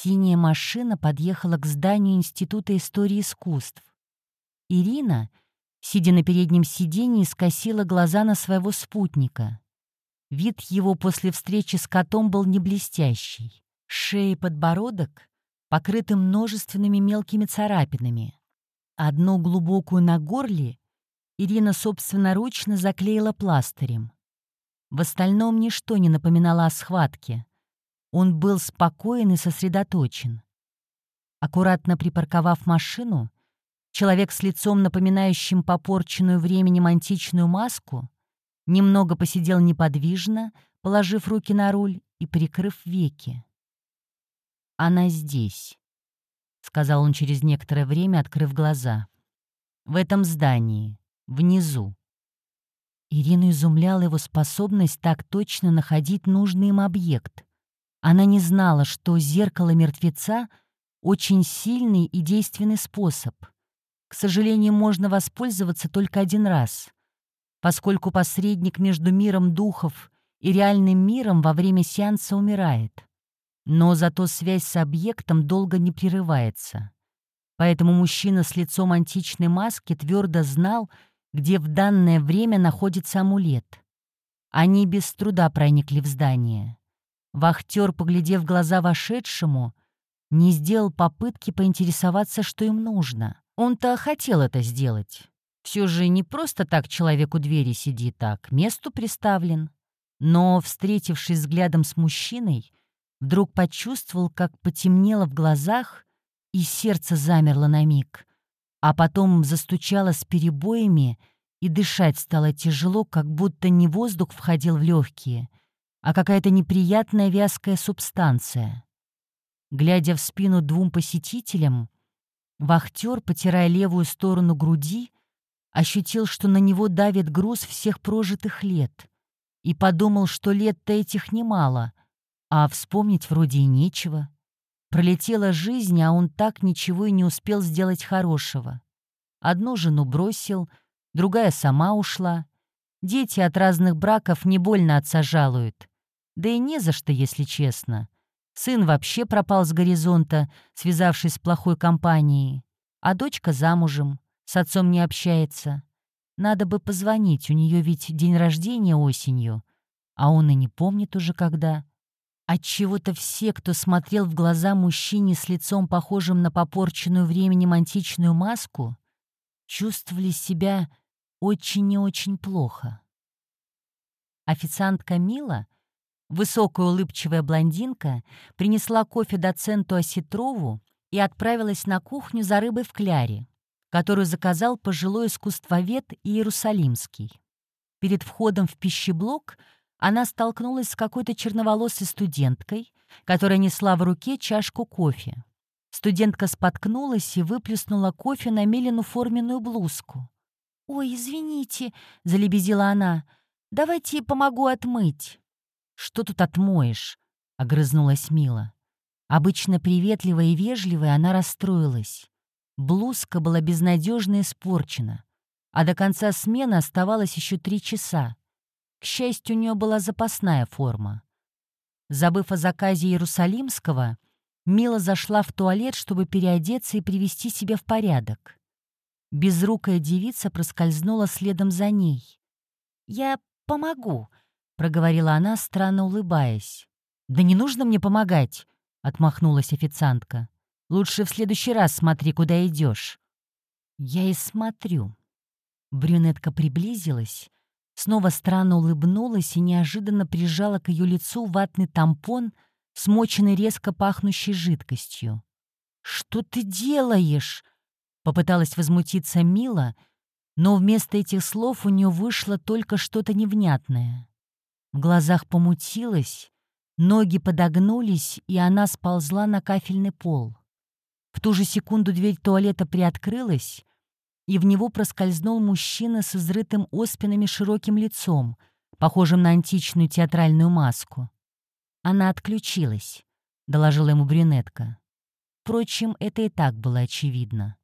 Синяя машина подъехала к зданию Института истории искусств. Ирина, сидя на переднем сиденье, скосила глаза на своего спутника. Вид его после встречи с котом был не блестящий. Шея и подбородок покрыты множественными мелкими царапинами. Одну глубокую на горле Ирина собственноручно заклеила пластырем. В остальном ничто не напоминало о схватке. Он был спокоен и сосредоточен. Аккуратно припарковав машину, человек с лицом, напоминающим попорченную временем античную маску, немного посидел неподвижно, положив руки на руль и прикрыв веки. «Она здесь», — сказал он через некоторое время, открыв глаза. «В этом здании, внизу». Ирину изумляла его способность так точно находить нужный им объект. Она не знала, что зеркало мертвеца — очень сильный и действенный способ. К сожалению, можно воспользоваться только один раз, поскольку посредник между миром духов и реальным миром во время сеанса умирает. Но зато связь с объектом долго не прерывается. Поэтому мужчина с лицом античной маски твердо знал, где в данное время находится амулет. Они без труда проникли в здание. Вахтер, поглядев в глаза вошедшему, не сделал попытки поинтересоваться, что им нужно. Он-то хотел это сделать. Все же не просто так человек у двери сидит, а к месту приставлен. Но, встретившись взглядом с мужчиной, вдруг почувствовал, как потемнело в глазах, и сердце замерло на миг, а потом застучало с перебоями, и дышать стало тяжело, как будто не воздух входил в легкие, а какая-то неприятная вязкая субстанция. Глядя в спину двум посетителям, вахтер, потирая левую сторону груди, ощутил, что на него давит груз всех прожитых лет, и подумал, что лет-то этих немало, а вспомнить вроде и нечего. Пролетела жизнь, а он так ничего и не успел сделать хорошего. Одну жену бросил, другая сама ушла — Дети от разных браков не больно отца жалуют. Да и не за что, если честно. Сын вообще пропал с горизонта, связавшись с плохой компанией. А дочка замужем, с отцом не общается. Надо бы позвонить, у нее ведь день рождения осенью. А он и не помнит уже когда. Отчего-то все, кто смотрел в глаза мужчине с лицом, похожим на попорченную временем античную маску, чувствовали себя очень и очень плохо. Официантка Мила, высокая улыбчивая блондинка, принесла кофе доценту Осетрову и отправилась на кухню за рыбой в кляре, которую заказал пожилой искусствовед Иерусалимский. Перед входом в пищеблок она столкнулась с какой-то черноволосой студенткой, которая несла в руке чашку кофе. Студентка споткнулась и выплеснула кофе на Милину форменную блузку. «Ой, извините», — залебезила она, — «давайте помогу отмыть». «Что тут отмоешь?» — огрызнулась Мила. Обычно приветливая и вежливая она расстроилась. Блузка была безнадежно испорчена, а до конца смены оставалось еще три часа. К счастью, у нее была запасная форма. Забыв о заказе Иерусалимского, Мила зашла в туалет, чтобы переодеться и привести себя в порядок. Безрукая девица проскользнула следом за ней. «Я помогу», — проговорила она, странно улыбаясь. «Да не нужно мне помогать», — отмахнулась официантка. «Лучше в следующий раз смотри, куда идешь». «Я и смотрю». Брюнетка приблизилась, снова странно улыбнулась и неожиданно прижала к ее лицу ватный тампон, смоченный резко пахнущей жидкостью. «Что ты делаешь?» Попыталась возмутиться Мила, но вместо этих слов у нее вышло только что-то невнятное. В глазах помутилось, ноги подогнулись, и она сползла на кафельный пол. В ту же секунду дверь туалета приоткрылась, и в него проскользнул мужчина с изрытым оспинами широким лицом, похожим на античную театральную маску. «Она отключилась», — доложила ему брюнетка. Впрочем, это и так было очевидно.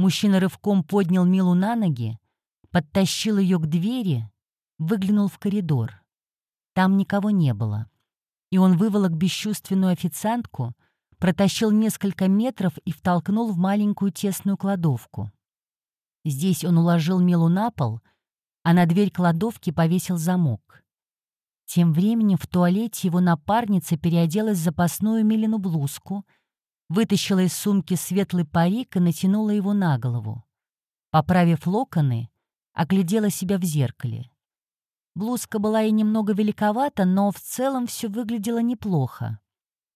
Мужчина рывком поднял Милу на ноги, подтащил ее к двери, выглянул в коридор. Там никого не было. И он выволок бесчувственную официантку, протащил несколько метров и втолкнул в маленькую тесную кладовку. Здесь он уложил Милу на пол, а на дверь кладовки повесил замок. Тем временем в туалете его напарница переоделась в запасную Милину блузку, вытащила из сумки светлый парик и натянула его на голову. Поправив локоны, оглядела себя в зеркале. Блузка была и немного великовата, но в целом все выглядело неплохо.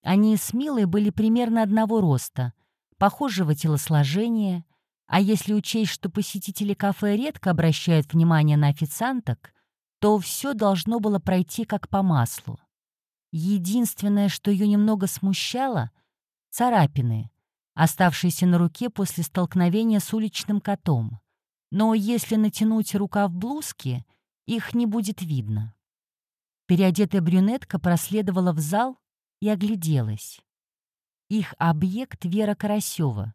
Они с Милой были примерно одного роста, похожего телосложения, а если учесть, что посетители кафе редко обращают внимание на официанток, то все должно было пройти как по маслу. Единственное, что ее немного смущало — царапины, оставшиеся на руке после столкновения с уличным котом. Но если натянуть рукав блузки, их не будет видно. Переодетая брюнетка проследовала в зал и огляделась. Их объект — Вера Карасева,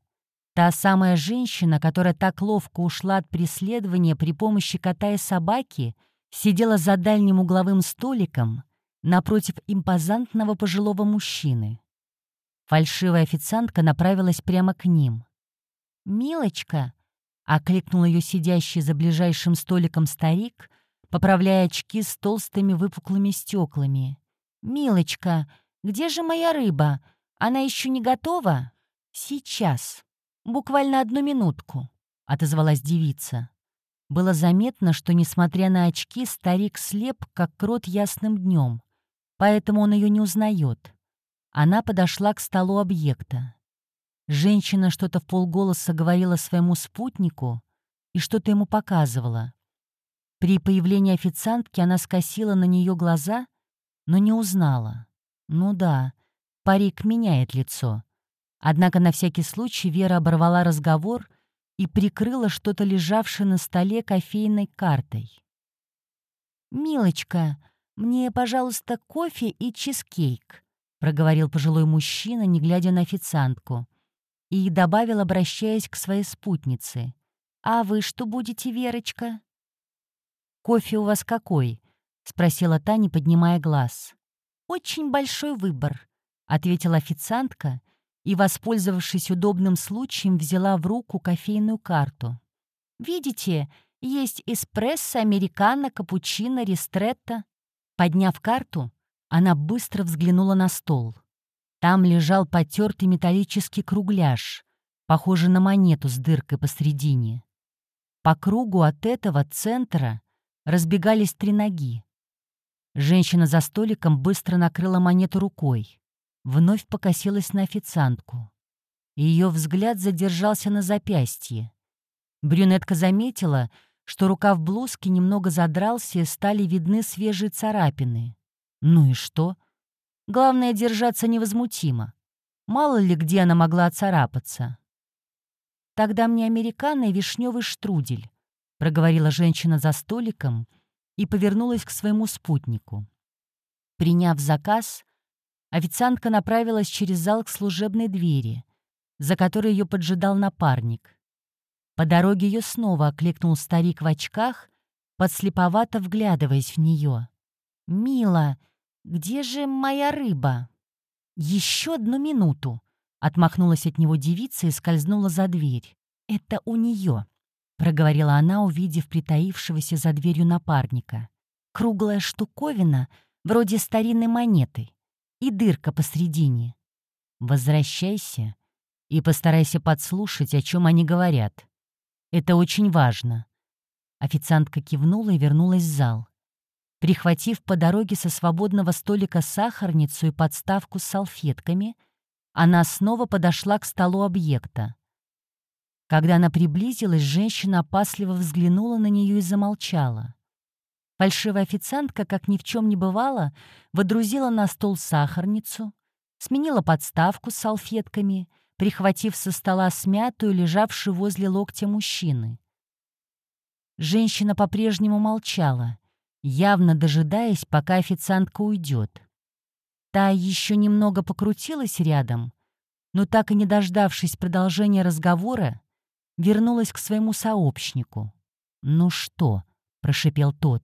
та самая женщина, которая так ловко ушла от преследования при помощи кота и собаки, сидела за дальним угловым столиком напротив импозантного пожилого мужчины. Фальшивая официантка направилась прямо к ним. «Милочка!» — окликнул ее сидящий за ближайшим столиком старик, поправляя очки с толстыми выпуклыми стеклами. «Милочка, где же моя рыба? Она еще не готова?» «Сейчас. Буквально одну минутку», — отозвалась девица. Было заметно, что, несмотря на очки, старик слеп, как крот ясным днем, поэтому он ее не узнает. Она подошла к столу объекта. Женщина что-то в полголоса говорила своему спутнику и что-то ему показывала. При появлении официантки она скосила на нее глаза, но не узнала. Ну да, парик меняет лицо. Однако на всякий случай Вера оборвала разговор и прикрыла что-то лежавшее на столе кофейной картой. «Милочка, мне, пожалуйста, кофе и чизкейк», проговорил пожилой мужчина, не глядя на официантку, и добавил, обращаясь к своей спутнице. «А вы что будете, Верочка?» «Кофе у вас какой?» — спросила та, не поднимая глаз. «Очень большой выбор», — ответила официантка и, воспользовавшись удобным случаем, взяла в руку кофейную карту. «Видите, есть эспрессо, американо, капучино, ристретто». Подняв карту, она быстро взглянула на стол. Там лежал потертый металлический кругляш, похожий на монету с дыркой посредине. По кругу от этого центра разбегались три ноги. Женщина за столиком быстро накрыла монету рукой, вновь покосилась на официантку. Ее взгляд задержался на запястье. Брюнетка заметила, что рукав блузки немного задрался и стали видны свежие царапины. Ну и что? Главное — держаться невозмутимо. Мало ли где она могла оцарапаться. «Тогда мне американо и вишневый штрудель», — проговорила женщина за столиком и повернулась к своему спутнику. Приняв заказ, официантка направилась через зал к служебной двери, за которой ее поджидал напарник. По дороге ее снова окликнул старик в очках, подслеповато вглядываясь в нее. «Мила!» «Где же моя рыба?» «Еще одну минуту!» — отмахнулась от него девица и скользнула за дверь. «Это у нее», — проговорила она, увидев притаившегося за дверью напарника. «Круглая штуковина, вроде старинной монеты, и дырка посредине. Возвращайся и постарайся подслушать, о чем они говорят. Это очень важно». Официантка кивнула и вернулась в зал. Прихватив по дороге со свободного столика сахарницу и подставку с салфетками, она снова подошла к столу объекта. Когда она приблизилась, женщина опасливо взглянула на нее и замолчала. Фальшивая официантка, как ни в чем не бывало, водрузила на стол сахарницу, сменила подставку с салфетками, прихватив со стола смятую, лежавшую возле локтя мужчины. Женщина по-прежнему молчала, явно дожидаясь, пока официантка уйдет. Та еще немного покрутилась рядом, но так и не дождавшись продолжения разговора, вернулась к своему сообщнику. «Ну что?» — прошипел тот.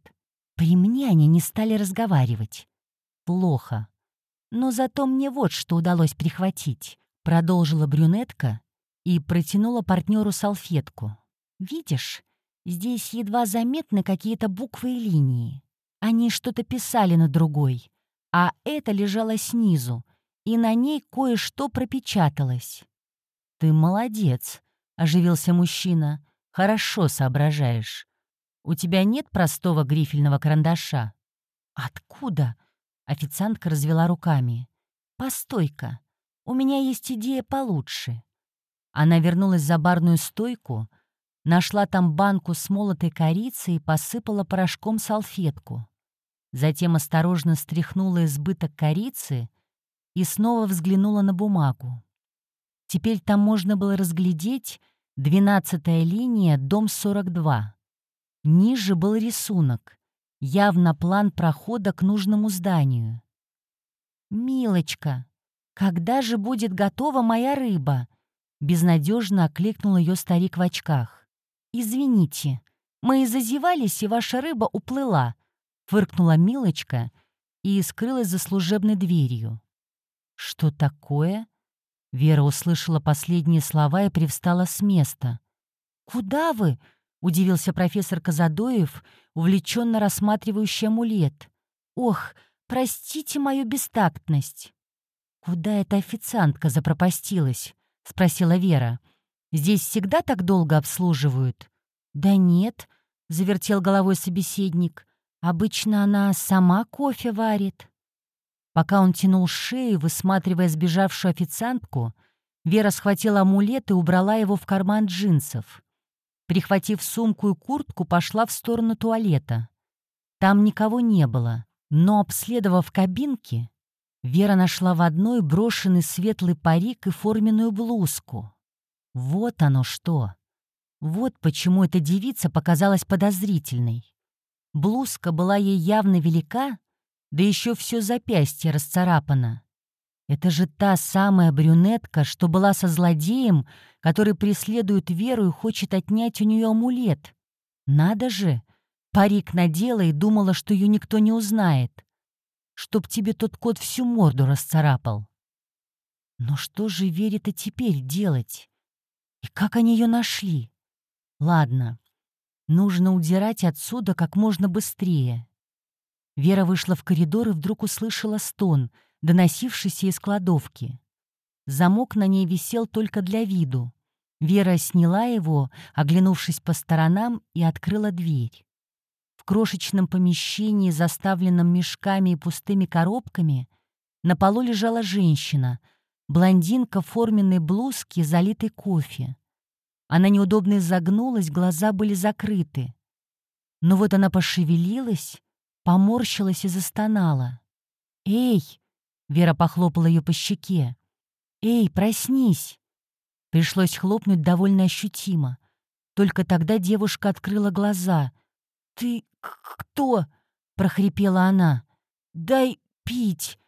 «При мне они не стали разговаривать. Плохо. Но зато мне вот что удалось прихватить. Продолжила брюнетка и протянула партнеру салфетку. «Видишь, здесь едва заметны какие-то буквы и линии. Они что-то писали на другой, а это лежало снизу, и на ней кое-что пропечаталось». «Ты молодец», — оживился мужчина. «Хорошо соображаешь. У тебя нет простого грифельного карандаша?» «Откуда?» — официантка развела руками. «Постой-ка, у меня есть идея получше». Она вернулась за барную стойку, нашла там банку с молотой корицей и посыпала порошком салфетку. Затем осторожно стряхнула избыток корицы и снова взглянула на бумагу. Теперь там можно было разглядеть двенадцатая линия, дом 42. Ниже был рисунок, явно план прохода к нужному зданию. «Милочка, когда же будет готова моя рыба?» Безнадежно окликнул ее старик в очках. «Извините, мы зазевались, и ваша рыба уплыла», — фыркнула Милочка и скрылась за служебной дверью. «Что такое?» Вера услышала последние слова и привстала с места. «Куда вы?» — удивился профессор Казадоев, увлеченно рассматривающий амулет. «Ох, простите мою бестактность!» «Куда эта официантка запропастилась?» — спросила Вера. «Здесь всегда так долго обслуживают?» «Да нет», — завертел головой собеседник. «Обычно она сама кофе варит». Пока он тянул шею, высматривая сбежавшую официантку, Вера схватила амулет и убрала его в карман джинсов. Прихватив сумку и куртку, пошла в сторону туалета. Там никого не было, но, обследовав кабинки, Вера нашла в одной брошенный светлый парик и форменную блузку. Вот оно что! Вот почему эта девица показалась подозрительной. Блузка была ей явно велика, да еще все запястье расцарапано. Это же та самая брюнетка, что была со злодеем, который преследует Веру и хочет отнять у нее амулет. Надо же! Парик надела и думала, что ее никто не узнает. Чтоб тебе тот кот всю морду расцарапал. Но что же Вере-то теперь делать? И как они ее нашли? Ладно, нужно удирать отсюда как можно быстрее. Вера вышла в коридор и вдруг услышала стон, доносившийся из кладовки. Замок на ней висел только для виду. Вера сняла его, оглянувшись по сторонам, и открыла дверь. В крошечном помещении, заставленном мешками и пустыми коробками, на полу лежала женщина, блондинка в форменной блузке, залитой кофе. Она неудобно изогнулась, глаза были закрыты. Но вот она пошевелилась, поморщилась и застонала. «Эй!» — Вера похлопала ее по щеке. «Эй, проснись!» Пришлось хлопнуть довольно ощутимо. Только тогда девушка открыла глаза. «Ты кто?» — прохрипела она. «Дай пить!»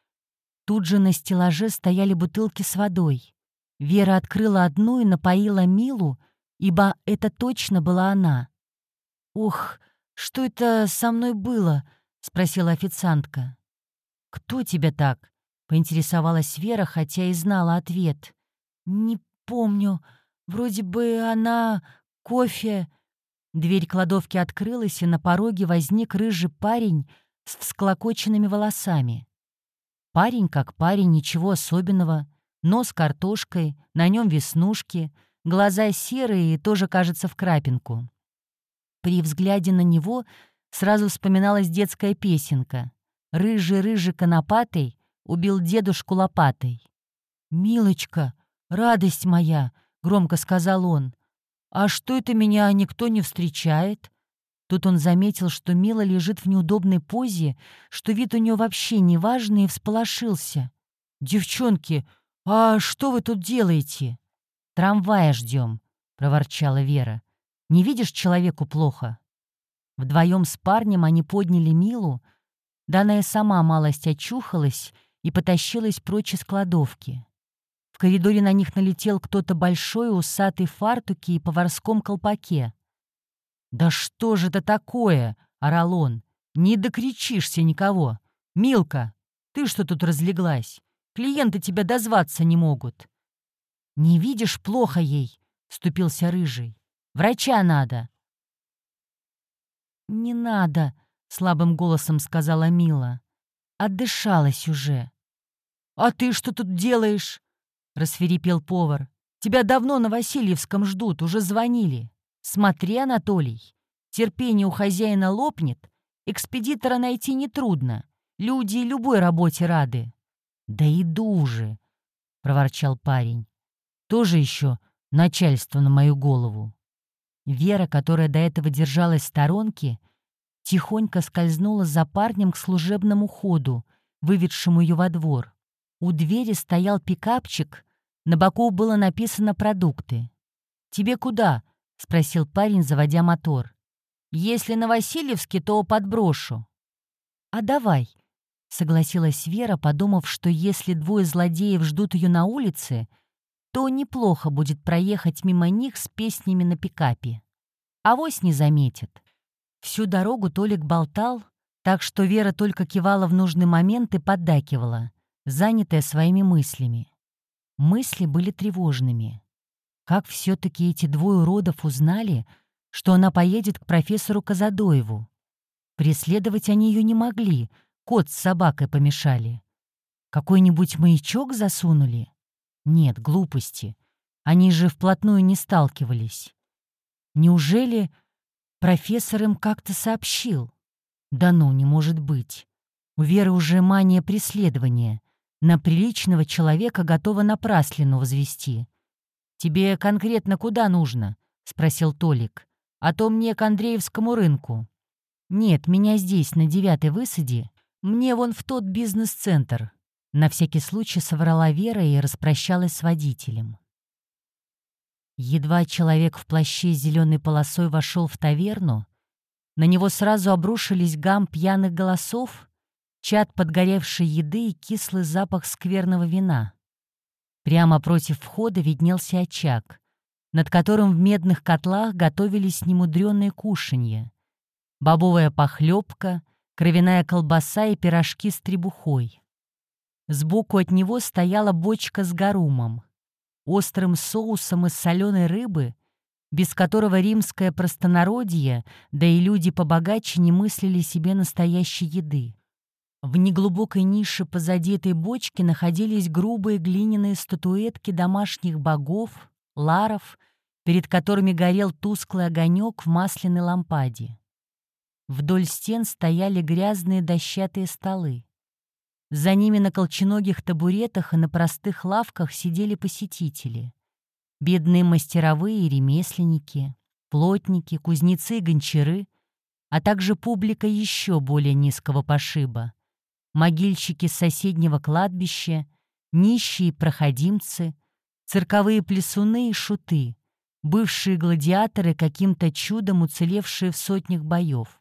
Тут же на стеллаже стояли бутылки с водой. Вера открыла одну и напоила Милу, ибо это точно была она. «Ох, что это со мной было?» — спросила официантка. «Кто тебя так?» — поинтересовалась Вера, хотя и знала ответ. «Не помню. Вроде бы она... кофе...» Дверь кладовки открылась, и на пороге возник рыжий парень с всклокоченными волосами. Парень как парень, ничего особенного. Нос картошкой, на нем веснушки, глаза серые и тоже, кажется, в крапинку. При взгляде на него Сразу вспоминалась детская песенка. «Рыжий-рыжий конопатый убил дедушку лопатой». «Милочка, радость моя!» — громко сказал он. «А что это меня никто не встречает?» Тут он заметил, что Мила лежит в неудобной позе, что вид у нее вообще неважный, и всполошился. «Девчонки, а что вы тут делаете?» «Трамвая ждем», — проворчала Вера. «Не видишь, человеку плохо?» Вдвоем с парнем они подняли Милу, да она и сама малость очухалась и потащилась прочь из кладовки. В коридоре на них налетел кто-то большой, усатый в фартуке и поварском колпаке. «Да что же это такое?» — орал он. «Не докричишься никого. Милка, ты что тут разлеглась? Клиенты тебя дозваться не могут». «Не видишь, плохо ей», — вступился Рыжий. «Врача надо». «Не надо», — слабым голосом сказала Мила. «Отдышалась уже». «А ты что тут делаешь?» — рассверепел повар. «Тебя давно на Васильевском ждут, уже звонили. Смотри, Анатолий, терпение у хозяина лопнет, экспедитора найти нетрудно. Люди любой работе рады». «Да иду же», — проворчал парень. «Тоже еще начальство на мою голову». Вера, которая до этого держалась в сторонке, тихонько скользнула за парнем к служебному ходу, выведшему ее во двор. У двери стоял пикапчик, на боку было написано «Продукты». «Тебе куда?» — спросил парень, заводя мотор. «Если на Васильевске, то подброшу». «А давай», — согласилась Вера, подумав, что если двое злодеев ждут ее на улице, то неплохо будет проехать мимо них с песнями на пикапе. Авось не заметит. Всю дорогу Толик болтал, так что Вера только кивала в нужный момент и поддакивала, занятая своими мыслями. Мысли были тревожными. Как все-таки эти двое уродов узнали, что она поедет к профессору Казадоеву? Преследовать они ее не могли, кот с собакой помешали. Какой-нибудь маячок засунули? Нет, глупости. Они же вплотную не сталкивались. Неужели профессор им как-то сообщил? Да ну, не может быть. У Веры уже мания преследования. На приличного человека готова напраслину возвести. «Тебе конкретно куда нужно?» — спросил Толик. «А то мне к Андреевскому рынку». «Нет, меня здесь, на девятой высаде. Мне вон в тот бизнес-центр». На всякий случай соврала Вера и распрощалась с водителем. Едва человек в плаще с зеленой полосой вошел в таверну, на него сразу обрушились гам пьяных голосов чат подгоревшей еды и кислый запах скверного вина. Прямо против входа виднелся очаг, над которым в медных котлах готовились немудренные кушанья. Бобовая похлебка, кровяная колбаса и пирожки с требухой. Сбоку от него стояла бочка с гарумом, острым соусом из соленой рыбы, без которого римское простонародье, да и люди побогаче не мыслили себе настоящей еды. В неглубокой нише позади этой бочки находились грубые глиняные статуэтки домашних богов, ларов, перед которыми горел тусклый огонек в масляной лампаде. Вдоль стен стояли грязные дощатые столы. За ними на колченогих табуретах и на простых лавках сидели посетители. Бедные мастеровые и ремесленники, плотники, кузнецы и гончары, а также публика еще более низкого пошиба — могильщики соседнего кладбища, нищие проходимцы, цирковые плесуны и шуты, бывшие гладиаторы, каким-то чудом уцелевшие в сотнях боев.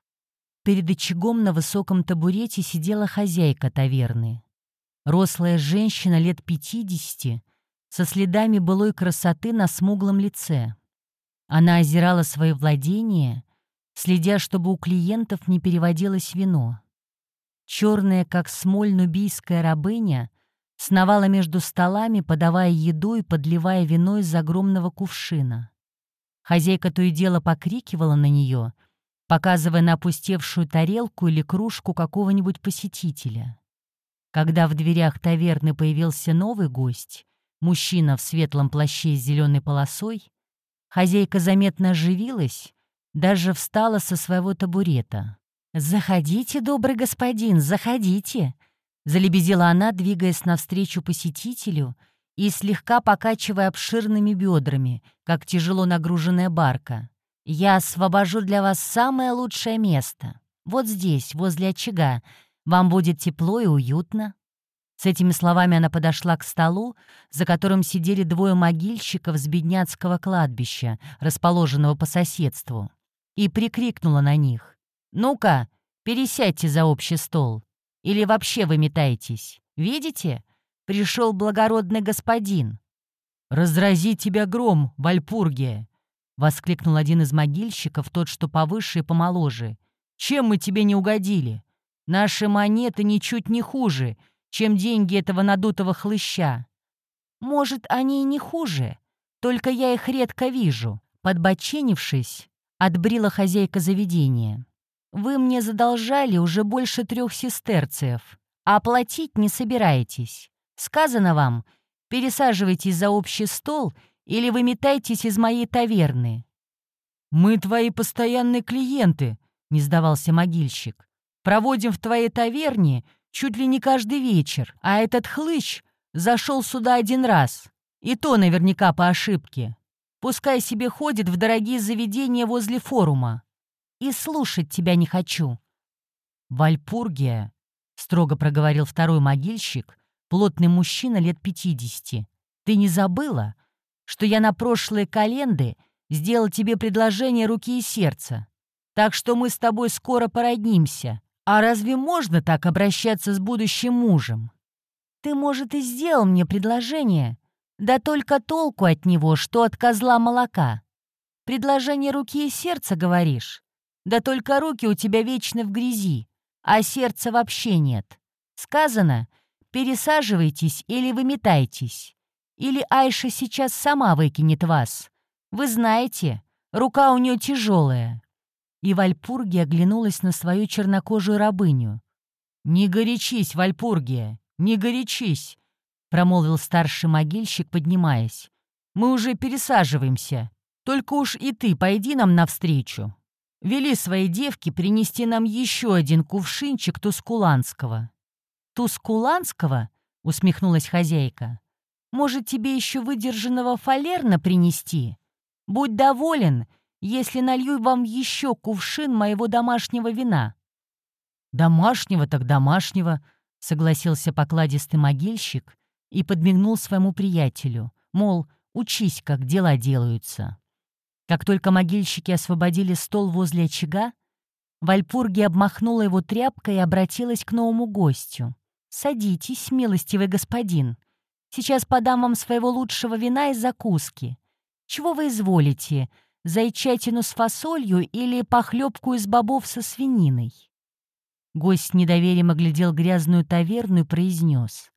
Перед очагом на высоком табурете сидела хозяйка таверны. Рослая женщина лет пятидесяти, со следами былой красоты на смуглом лице. Она озирала свои владения, следя, чтобы у клиентов не переводилось вино. Черная, как смоль нубийская рабыня, сновала между столами, подавая еду и подливая вино из огромного кувшина. Хозяйка то и дело покрикивала на нее, показывая на опустевшую тарелку или кружку какого-нибудь посетителя. Когда в дверях таверны появился новый гость, мужчина в светлом плаще с зеленой полосой, хозяйка заметно оживилась, даже встала со своего табурета. «Заходите, добрый господин, заходите!» Залебезила она, двигаясь навстречу посетителю и слегка покачивая обширными бедрами, как тяжело нагруженная барка. «Я освобожу для вас самое лучшее место. Вот здесь, возле очага. Вам будет тепло и уютно». С этими словами она подошла к столу, за которым сидели двое могильщиков с бедняцкого кладбища, расположенного по соседству, и прикрикнула на них. «Ну-ка, пересядьте за общий стол. Или вообще вы метаетесь. Видите? Пришел благородный господин». «Разрази тебя гром, Вальпургия!» — воскликнул один из могильщиков, тот, что повыше и помоложе. «Чем мы тебе не угодили? Наши монеты ничуть не хуже, чем деньги этого надутого хлыща». Может, они и не хуже, только я их редко вижу. Подбоченившись, отбрила хозяйка заведения. Вы мне задолжали уже больше трех сестерцев, а платить не собираетесь. Сказано вам, пересаживайтесь за общий стол или выметайтесь из моей таверны. «Мы твои постоянные клиенты», — не сдавался могильщик. «Проводим в твоей таверне чуть ли не каждый вечер, а этот хлыщ зашел сюда один раз, и то наверняка по ошибке. Пускай себе ходит в дорогие заведения возле форума. И слушать тебя не хочу». «Вальпургия», — строго проговорил второй могильщик, плотный мужчина лет пятидесяти. «Ты не забыла, что я на прошлые календы сделал тебе предложение руки и сердца. Так что мы с тобой скоро породнимся. А разве можно так обращаться с будущим мужем? Ты, может, и сделал мне предложение, да только толку от него, что от козла молока. Предложение руки и сердца, говоришь? Да только руки у тебя вечно в грязи, а сердца вообще нет. Сказано, пересаживайтесь или выметайтесь. Или Айша сейчас сама выкинет вас. Вы знаете, рука у нее тяжелая. И Вальпургия оглянулась на свою чернокожую рабыню. «Не горячись, Вальпургия, не горячись!» — промолвил старший могильщик, поднимаясь. «Мы уже пересаживаемся. Только уж и ты пойди нам навстречу. Вели своей девке принести нам еще один кувшинчик тускуланского». «Тускуланского?» — усмехнулась хозяйка. «Может, тебе еще выдержанного фалерна принести?» Будь доволен, если налью вам еще кувшин моего домашнего вина». «Домашнего так домашнего», — согласился покладистый могильщик и подмигнул своему приятелю, мол, учись, как дела делаются. Как только могильщики освободили стол возле очага, Вальпурги обмахнула его тряпкой и обратилась к новому гостю. «Садитесь, милостивый господин. Сейчас подам вам своего лучшего вина и закуски. Чего вы изволите? Зайчатину с фасолью или похлебку из бобов со свининой?» Гость недоверием оглядел грязную таверну и произнес.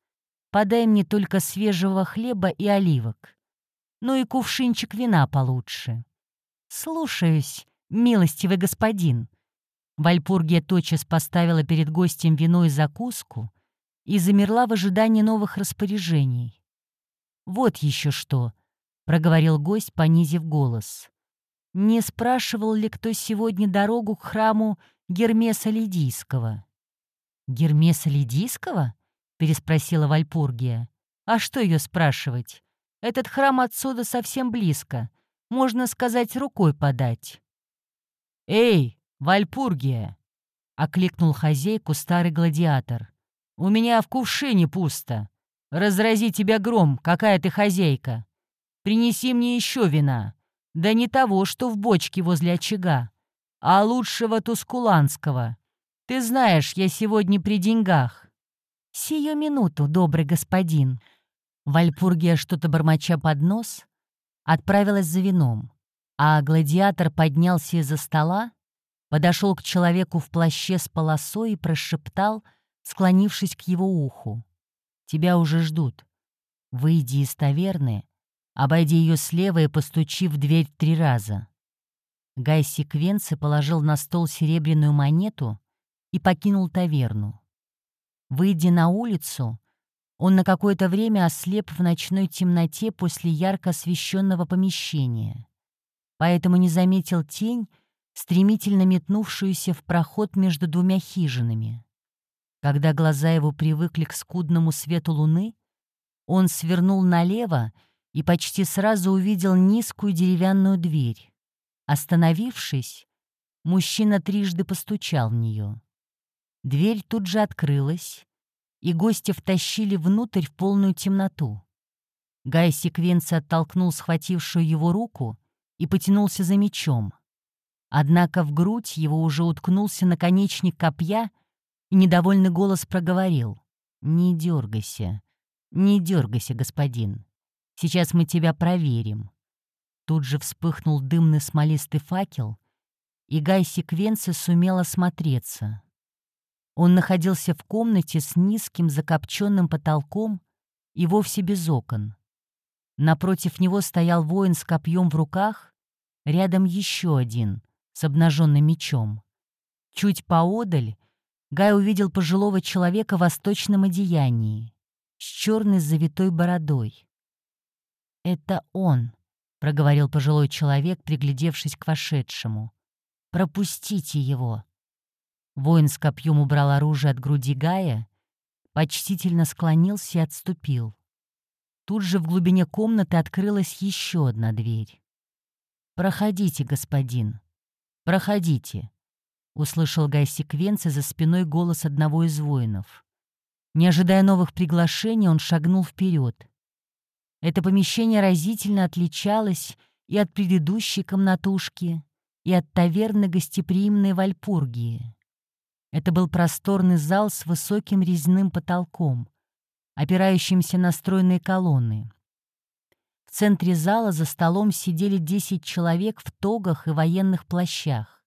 «Подай мне только свежего хлеба и оливок. Ну и кувшинчик вина получше». «Слушаюсь, милостивый господин». Вальпургия тотчас поставила перед гостем вино и закуску и замерла в ожидании новых распоряжений. «Вот еще что», — проговорил гость, понизив голос. «Не спрашивал ли кто сегодня дорогу к храму Гермеса Лидийского?» «Гермеса Лидийского?» — переспросила Вальпургия. «А что ее спрашивать? Этот храм отсюда совсем близко. Можно сказать, рукой подать». «Эй, Вальпургия!» — окликнул хозяйку старый гладиатор. «У меня в кувшине пусто. Разрази тебя гром, какая ты хозяйка!» Принеси мне еще вина. Да не того, что в бочке возле очага, а лучшего тускуланского. Ты знаешь, я сегодня при деньгах». «Сию минуту, добрый господин». Вальпургия, что-то бормоча под нос, отправилась за вином, а гладиатор поднялся из-за стола, подошел к человеку в плаще с полосой и прошептал, склонившись к его уху. «Тебя уже ждут. Выйди из таверны Обойди ее слева и постучи в дверь три раза. Гай Секвенци положил на стол серебряную монету и покинул таверну. Выйдя на улицу, он на какое-то время ослеп в ночной темноте после ярко освещенного помещения, поэтому не заметил тень, стремительно метнувшуюся в проход между двумя хижинами. Когда глаза его привыкли к скудному свету луны, он свернул налево и почти сразу увидел низкую деревянную дверь. Остановившись, мужчина трижды постучал в нее. Дверь тут же открылась, и гостя втащили внутрь в полную темноту. Гай Секвенци оттолкнул схватившую его руку и потянулся за мечом. Однако в грудь его уже уткнулся наконечник копья, и недовольный голос проговорил. «Не дергайся, не дергайся, господин. Сейчас мы тебя проверим». Тут же вспыхнул дымный смолистый факел, и Гай Секвенци сумел осмотреться. Он находился в комнате с низким закопченным потолком и вовсе без окон. Напротив него стоял воин с копьем в руках, рядом еще один с обнаженным мечом. Чуть поодаль Гай увидел пожилого человека в восточном одеянии, с черной завитой бородой. «Это он», — проговорил пожилой человек, приглядевшись к вошедшему. «Пропустите его». Воин с копьем убрал оружие от груди Гая, почтительно склонился и отступил. Тут же в глубине комнаты открылась еще одна дверь. «Проходите, господин, проходите», — услышал Гай секвенции за спиной голос одного из воинов. Не ожидая новых приглашений, он шагнул вперед. Это помещение разительно отличалось и от предыдущей комнатушки, и от таверны гостеприимной Вальпургии. Это был просторный зал с высоким резным потолком, опирающимся на стройные колонны. В центре зала за столом сидели 10 человек в тогах и военных плащах.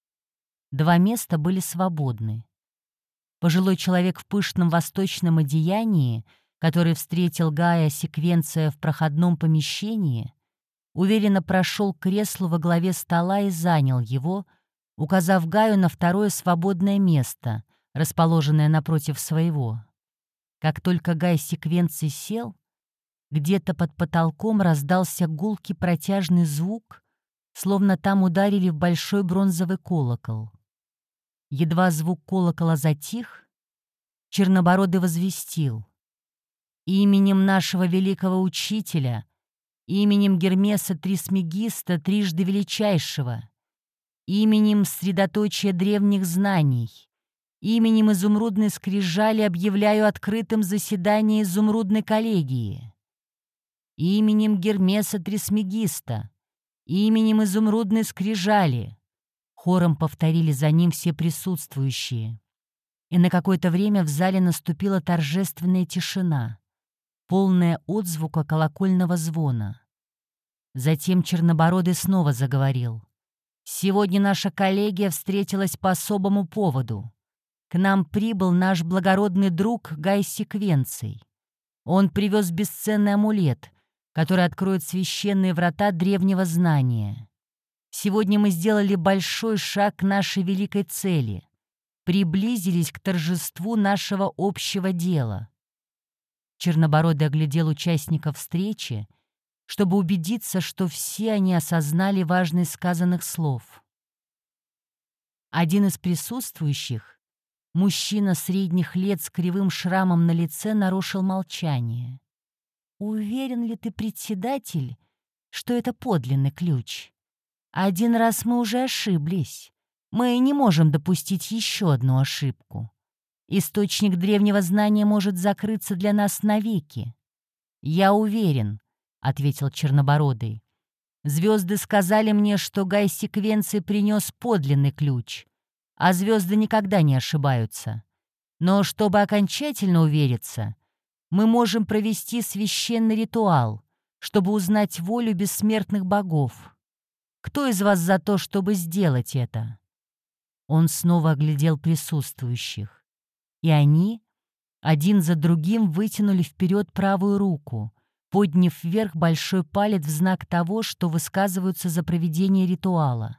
Два места были свободны. Пожилой человек в пышном восточном одеянии, который встретил Гая секвенция в проходном помещении, уверенно прошел к креслу во главе стола и занял его, указав Гаю на второе свободное место, расположенное напротив своего. Как только Гай секвенции сел, где-то под потолком раздался гулкий протяжный звук, словно там ударили в большой бронзовый колокол. Едва звук колокола затих, Чернобородый возвестил. «Именем нашего великого учителя, именем Гермеса Трисмегиста, трижды величайшего, именем средоточия древних знаний, именем изумрудной скрижали объявляю открытым заседание изумрудной коллегии, именем Гермеса Трисмегиста, именем изумрудной скрижали, Хором повторили за ним все присутствующие. И на какое-то время в зале наступила торжественная тишина, полная отзвука колокольного звона. Затем Чернобородый снова заговорил. «Сегодня наша коллегия встретилась по особому поводу. К нам прибыл наш благородный друг Гай Секвенций. Он привез бесценный амулет, который откроет священные врата древнего знания. Сегодня мы сделали большой шаг к нашей великой цели, приблизились к торжеству нашего общего дела. Чернобородый оглядел участников встречи, чтобы убедиться, что все они осознали важность сказанных слов. Один из присутствующих, мужчина средних лет с кривым шрамом на лице, нарушил молчание. «Уверен ли ты, председатель, что это подлинный ключ?» Один раз мы уже ошиблись. Мы не можем допустить еще одну ошибку. Источник древнего знания может закрыться для нас навеки. «Я уверен», — ответил Чернобородый. «Звезды сказали мне, что Гай Секвенций принес подлинный ключ, а звезды никогда не ошибаются. Но чтобы окончательно увериться, мы можем провести священный ритуал, чтобы узнать волю бессмертных богов». Кто из вас за то, чтобы сделать это?» Он снова оглядел присутствующих. И они один за другим вытянули вперед правую руку, подняв вверх большой палец в знак того, что высказываются за проведение ритуала.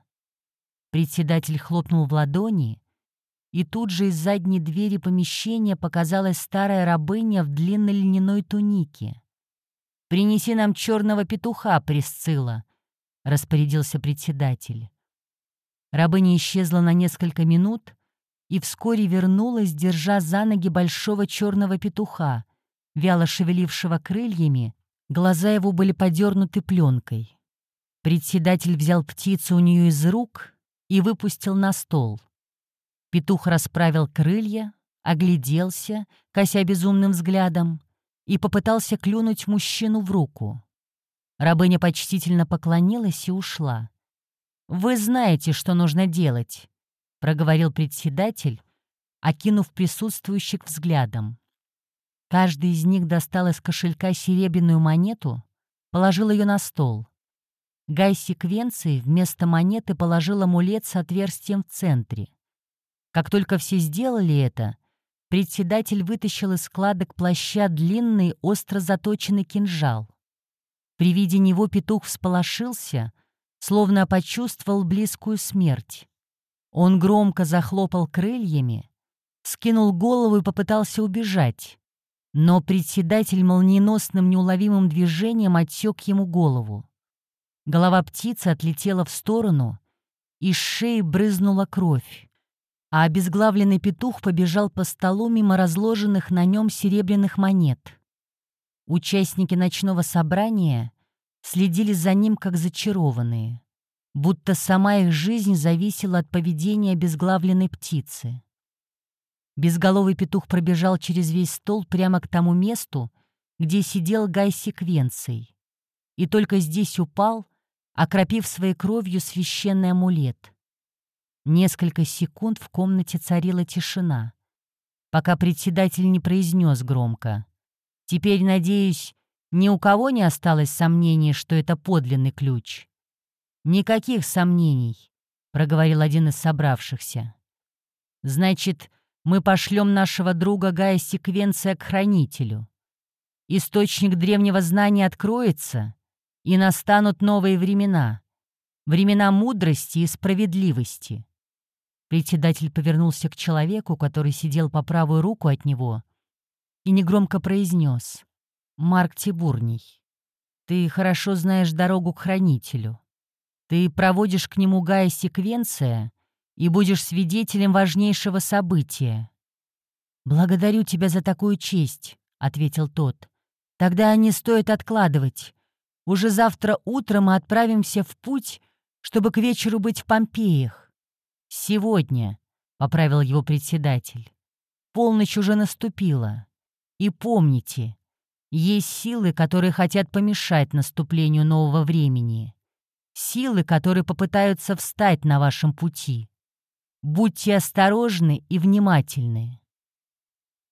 Председатель хлопнул в ладони, и тут же из задней двери помещения показалась старая рабыня в длинной льняной тунике. «Принеси нам черного петуха, Присцилла», распорядился председатель. Рабыня исчезла на несколько минут и вскоре вернулась, держа за ноги большого черного петуха, вяло шевелившего крыльями, глаза его были подернуты пленкой. Председатель взял птицу у нее из рук и выпустил на стол. Петух расправил крылья, огляделся, кося безумным взглядом, и попытался клюнуть мужчину в руку. Рабыня почтительно поклонилась и ушла. «Вы знаете, что нужно делать», — проговорил председатель, окинув присутствующих взглядом. Каждый из них достал из кошелька серебряную монету, положил ее на стол. Гай секвенции вместо монеты положил амулет с отверстием в центре. Как только все сделали это, председатель вытащил из складок плаща длинный, остро заточенный кинжал. При виде него петух всполошился, словно почувствовал близкую смерть. Он громко захлопал крыльями, скинул голову и попытался убежать. Но председатель молниеносным неуловимым движением отсек ему голову. Голова птицы отлетела в сторону, из шеи брызнула кровь, а обезглавленный петух побежал по столу мимо разложенных на нем серебряных монет. Участники ночного собрания следили за ним как зачарованные, будто сама их жизнь зависела от поведения обезглавленной птицы. Безголовый петух пробежал через весь стол прямо к тому месту, где сидел Гай Секвенций, и только здесь упал, окропив своей кровью священный амулет. Несколько секунд в комнате царила тишина, пока председатель не произнес громко. Теперь, надеюсь, ни у кого не осталось сомнений, что это подлинный ключ. Никаких сомнений, проговорил один из собравшихся. Значит, мы пошлем нашего друга Гая Секвенция к хранителю. Источник древнего знания откроется, и настанут новые времена. Времена мудрости и справедливости. Председатель повернулся к человеку, который сидел по правую руку от него, и негромко произнес. «Марк Тибурний, ты хорошо знаешь дорогу к хранителю. Ты проводишь к нему Гая Секвенция и будешь свидетелем важнейшего события». «Благодарю тебя за такую честь», — ответил тот. «Тогда не стоит откладывать. Уже завтра утром мы отправимся в путь, чтобы к вечеру быть в Помпеях». «Сегодня», — поправил его председатель. «Полночь уже наступила. И помните, есть силы, которые хотят помешать наступлению нового времени. Силы, которые попытаются встать на вашем пути. Будьте осторожны и внимательны.